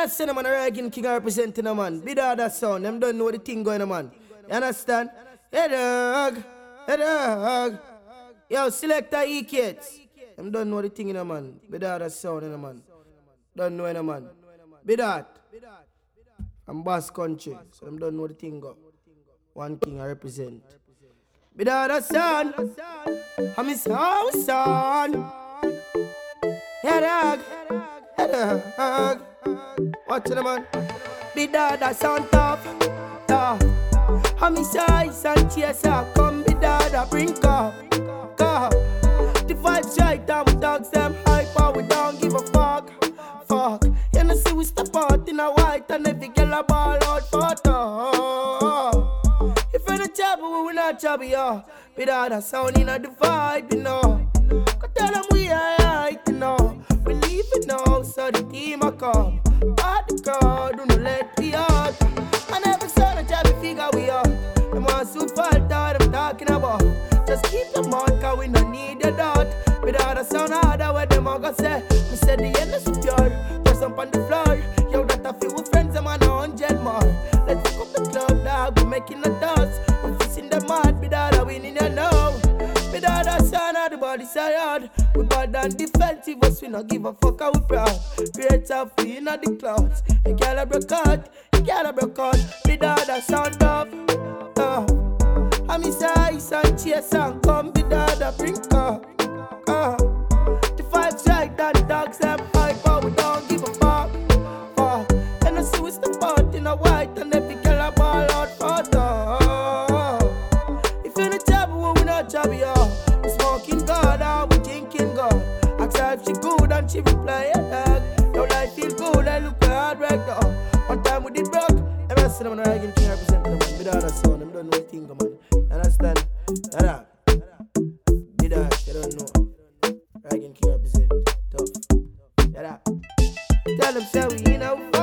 understand, man? A Reagan King representing a man. Bidada sound. Them don't know the thing going on, man. You understand? Hey, dog. Hey, dog. Yo, select the E kids. Them don't know the thing in a man. Bidada sound in a man. Don't know in a man. Be that. I'm Bass Country. So them don't know the thing go. One king I represent. Be that son. I'm his house son. Hey, dog. Hey, dog. Watch the man. Bidada sound tough. Yeah. I'm his eyes and chaser. Come be that bring up. Cup. The vibes right down with dogs them hype, but we don't give a fuck. Fuck. You know see we step out in a white and every girl a ball out top. If you're the trouble, we not trouble, yo. Bidada sound in a the vibe, you know. Do not let me out. And every son of Jabby figure we up. Them who fall down, I'm talking about. Just keep the mouth, cause we no need your doubt. Without a sound harder, what them a go say? Me said the end is pure. Press up on the floor. Yo, that a few friends, I'm on a hundred more. Let's pick up the club, dog. We're making a dust. Body tired. We bad and defensive, us we no give a fuck how we proud. Create a free in the clouds. You gotta break out, you gotta break out. Without a sound of, uh. I'm his eyes and chase and come be dada bring up. Uh. The vibes right and dogs them hype, but drinking God. Ask her if she good and she reply, yeah, dog. Your life feel good, I look hard right now. One time we did broke, and I said I'm king represent them. Without a sound, them don't know a thing, man. Understand? Yeah, Be that, you don't know. Dragon King represent, tough. Yeah, Tell them, say we in a